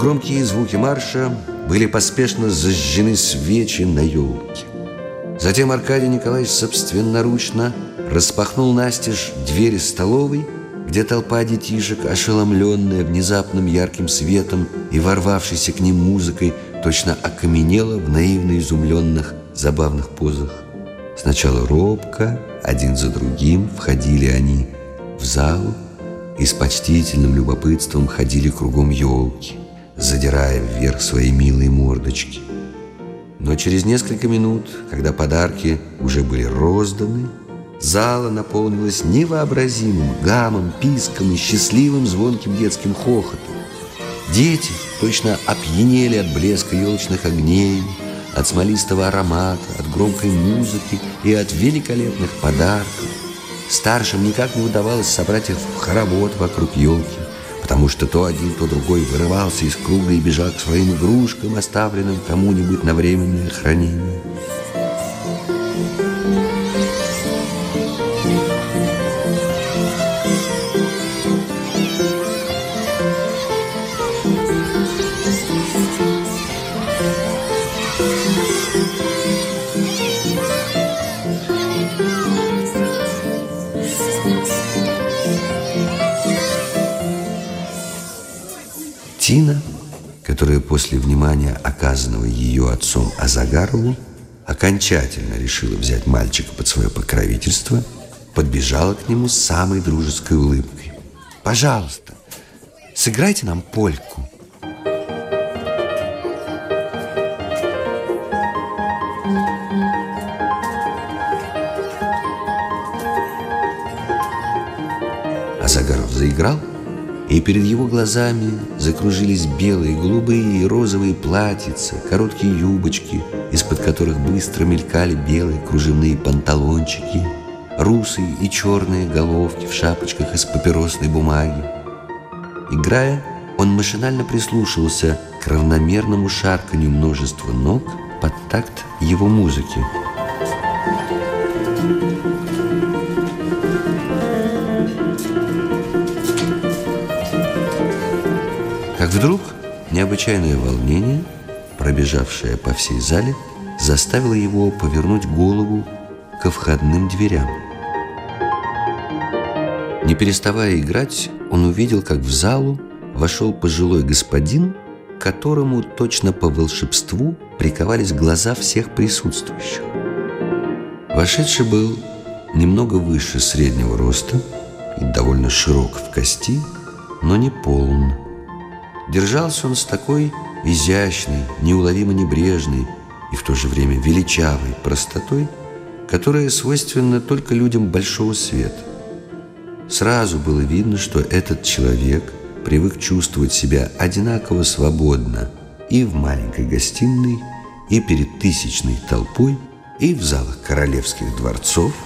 громкие звуки марша были поспешно зажжены свечи на елке. Затем Аркадий Николаевич собственноручно распахнул настежь двери столовой, где толпа детишек, ошеломленная внезапным ярким светом и ворвавшейся к ним музыкой, точно окаменела в наивно изумленных забавных позах. Сначала робко, один за другим, входили они в залу и с почтительным любопытством ходили кругом елки, задирая вверх свои милые мордочки. Но через несколько минут, когда подарки уже были розданы, Зала наполнилась невообразимым гамом, писком и счастливым звонким детским хохотом. Дети точно опьянели от блеска елочных огней, от смолистого аромата, от громкой музыки и от великолепных подарков. Старшим никак не удавалось собрать их в хоровод вокруг елки, потому что то один, то другой вырывался из круга и бежал к своим игрушкам, оставленным кому-нибудь на временное хранение. Тина, которая после внимания, оказанного ее отцом Азагарову, окончательно решила взять мальчика под свое покровительство, подбежала к нему с самой дружеской улыбкой. «Пожалуйста, сыграйте нам польку». Азагаров заиграл, и перед его глазами закружились белые, голубые и розовые платьица, короткие юбочки, из-под которых быстро мелькали белые кружевные панталончики, русые и черные головки в шапочках из папиросной бумаги. Играя, он машинально прислушивался к равномерному шарканью множества ног под такт его музыки. Как вдруг необычайное волнение, пробежавшее по всей зале, заставило его повернуть голову ко входным дверям. Не переставая играть, он увидел, как в залу вошел пожилой господин, которому точно по волшебству приковались глаза всех присутствующих. Вошедший был немного выше среднего роста и довольно широк в кости, но не полн. Держался он с такой изящной, неуловимо небрежной и в то же время величавой простотой, которая свойственна только людям большого света. Сразу было видно, что этот человек привык чувствовать себя одинаково свободно и в маленькой гостиной, и перед тысячной толпой, и в залах королевских дворцов –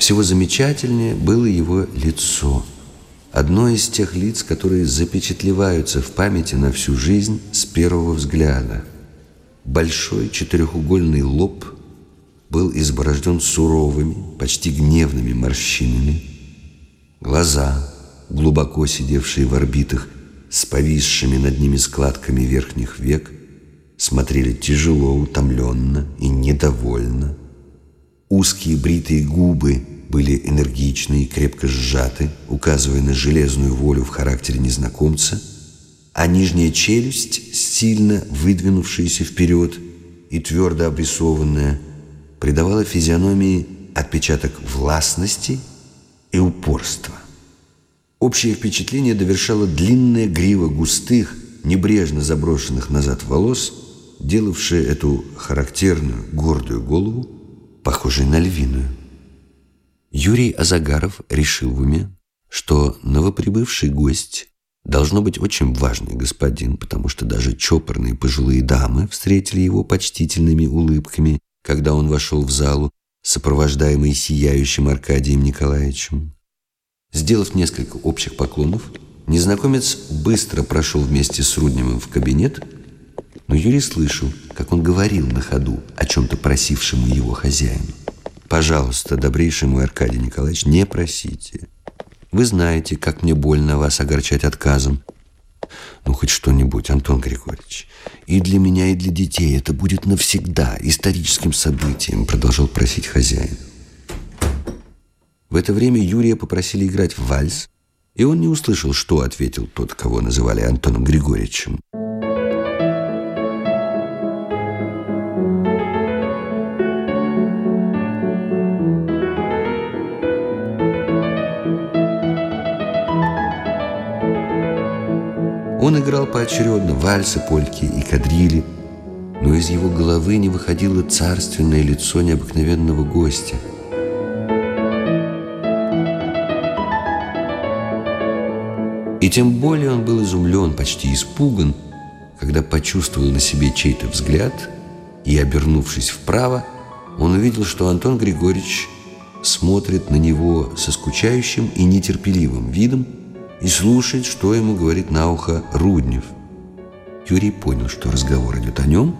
Всего замечательнее было его лицо. Одно из тех лиц, которые запечатлеваются в памяти на всю жизнь с первого взгляда. Большой четырехугольный лоб был изборожден суровыми, почти гневными морщинами. Глаза, глубоко сидевшие в орбитах, с повисшими над ними складками верхних век, смотрели тяжело, утомленно и недовольно. Узкие бритые губы были энергичны и крепко сжаты, указывая на железную волю в характере незнакомца, а нижняя челюсть, сильно выдвинувшаяся вперед и твердо обрисованная, придавала физиономии отпечаток властности и упорства. Общее впечатление довершала длинная грива густых, небрежно заброшенных назад волос, делавшая эту характерную гордую голову похожей на львиную. Юрий Азагаров решил в уме, что новоприбывший гость должно быть очень важный господин, потому что даже чопорные пожилые дамы встретили его почтительными улыбками, когда он вошел в залу, сопровождаемый сияющим Аркадием Николаевичем. Сделав несколько общих поклонов, незнакомец быстро прошел вместе с Рудневым в кабинет, Но Юрий слышал, как он говорил на ходу о чем-то просившему его хозяину. «Пожалуйста, добрейший мой Аркадий Николаевич, не просите. Вы знаете, как мне больно вас огорчать отказом. Ну, хоть что-нибудь, Антон Григорьевич. И для меня, и для детей это будет навсегда историческим событием, продолжал просить хозяин. В это время Юрия попросили играть в вальс, и он не услышал, что ответил тот, кого называли Антоном Григорьевичем. Он играл поочередно вальсы, польки и кадрили, но из его головы не выходило царственное лицо необыкновенного гостя. И тем более он был изумлен, почти испуган, когда почувствовал на себе чей-то взгляд и, обернувшись вправо, он увидел, что Антон Григорьевич смотрит на него со скучающим и нетерпеливым видом, и слушает, что ему говорит на ухо Руднев. Юрий понял, что разговор идет о нем,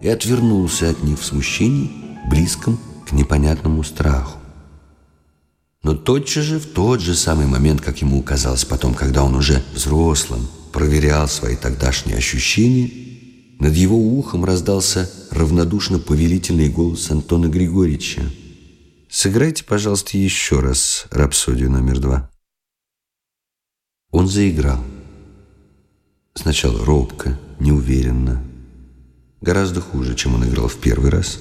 и отвернулся от них в смущении, близком к непонятному страху. Но тотчас же, в тот же самый момент, как ему казалось потом, когда он уже взрослым проверял свои тогдашние ощущения, над его ухом раздался равнодушно повелительный голос Антона Григорьевича. «Сыграйте, пожалуйста, еще раз рапсодию номер два». Он заиграл. Сначала робко, неуверенно, гораздо хуже, чем он играл в первый раз.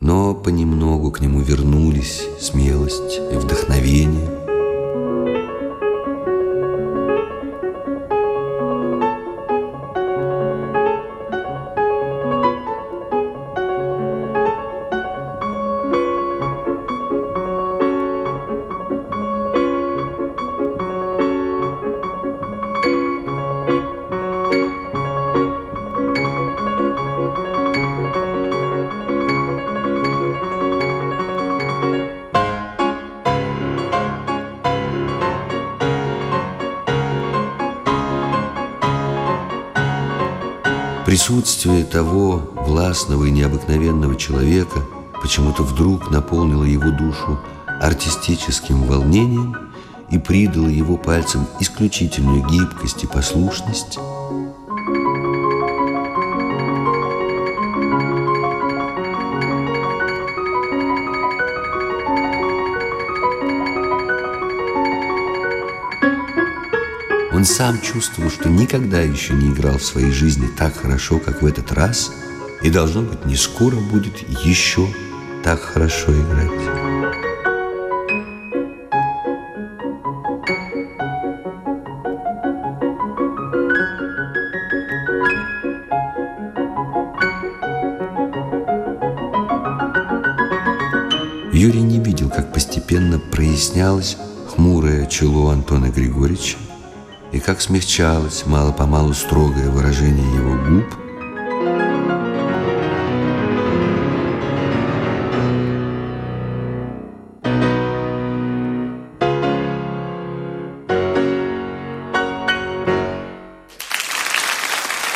Но понемногу к нему вернулись смелость и вдохновение – Присутствие того властного и необыкновенного человека почему-то вдруг наполнило его душу артистическим волнением и придало его пальцам исключительную гибкость и послушность, Он сам чувствовал, что никогда еще не играл в своей жизни так хорошо, как в этот раз, и, должно быть, не скоро будет еще так хорошо играть. Юрий не видел, как постепенно прояснялось хмурое чело Антона Григорьевича, и как смягчалось мало-помалу строгое выражение его губ,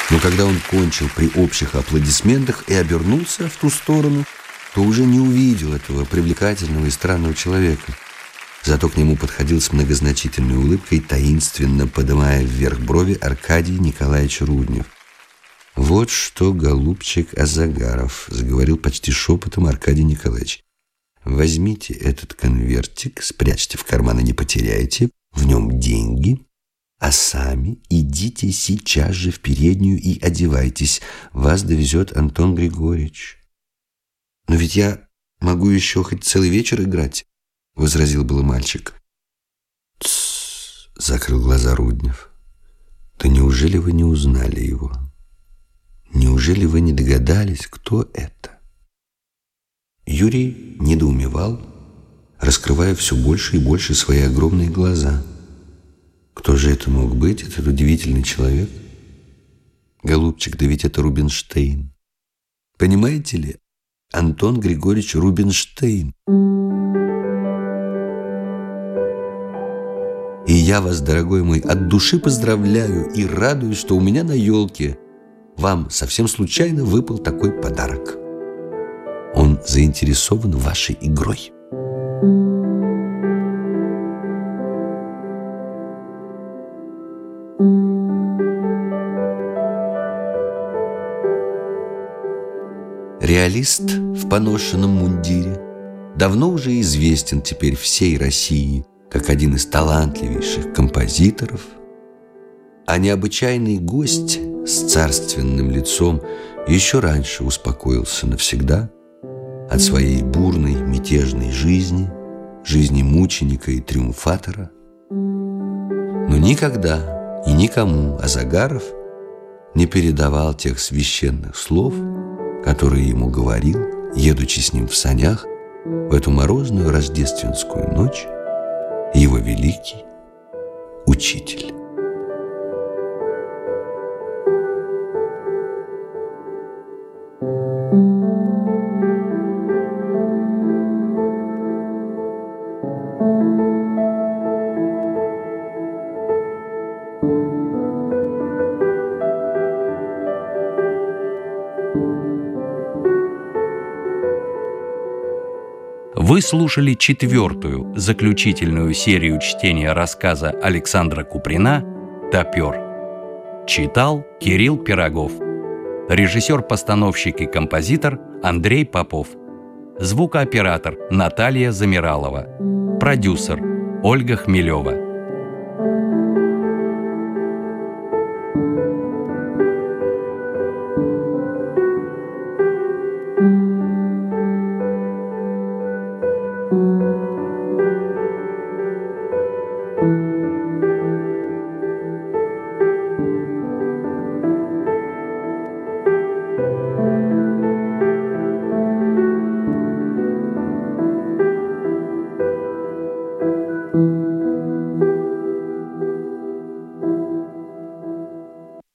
Но когда он кончил при общих аплодисментах и обернулся в ту сторону, то уже не увидел этого привлекательного и странного человека – Зато к нему подходил с многозначительной улыбкой, таинственно подымая вверх брови Аркадий Николаевич Руднев. «Вот что, голубчик Азагаров», — заговорил почти шепотом Аркадий Николаевич. «Возьмите этот конвертик, спрячьте в карман и не потеряйте, в нем деньги, а сами идите сейчас же в переднюю и одевайтесь. Вас довезет Антон Григорьевич». «Но ведь я могу еще хоть целый вечер играть». — возразил было мальчик. «Тссс!» — закрыл глаза Руднев. «Да неужели вы не узнали его? Неужели вы не догадались, кто это?» Юрий недоумевал, раскрывая все больше и больше свои огромные глаза. Кто же это мог быть, этот удивительный человек? Голубчик, да ведь это Рубинштейн. Понимаете ли, Антон Григорьевич Рубинштейн. И я вас, дорогой мой, от души поздравляю и радуюсь, что у меня на елке вам совсем случайно выпал такой подарок. Он заинтересован вашей игрой. Реалист в поношенном мундире давно уже известен теперь всей России как один из талантливейших композиторов, а необычайный гость с царственным лицом еще раньше успокоился навсегда от своей бурной мятежной жизни, жизни мученика и триумфатора. Но никогда и никому Азагаров не передавал тех священных слов, которые ему говорил, едучи с ним в санях в эту морозную рождественскую ночь, его великий учитель. Вы слушали четвертую, заключительную серию чтения рассказа Александра Куприна «Топер». Читал Кирилл Пирогов. Режиссер-постановщик и композитор Андрей Попов. Звукооператор Наталья Замиралова. Продюсер Ольга Хмелева.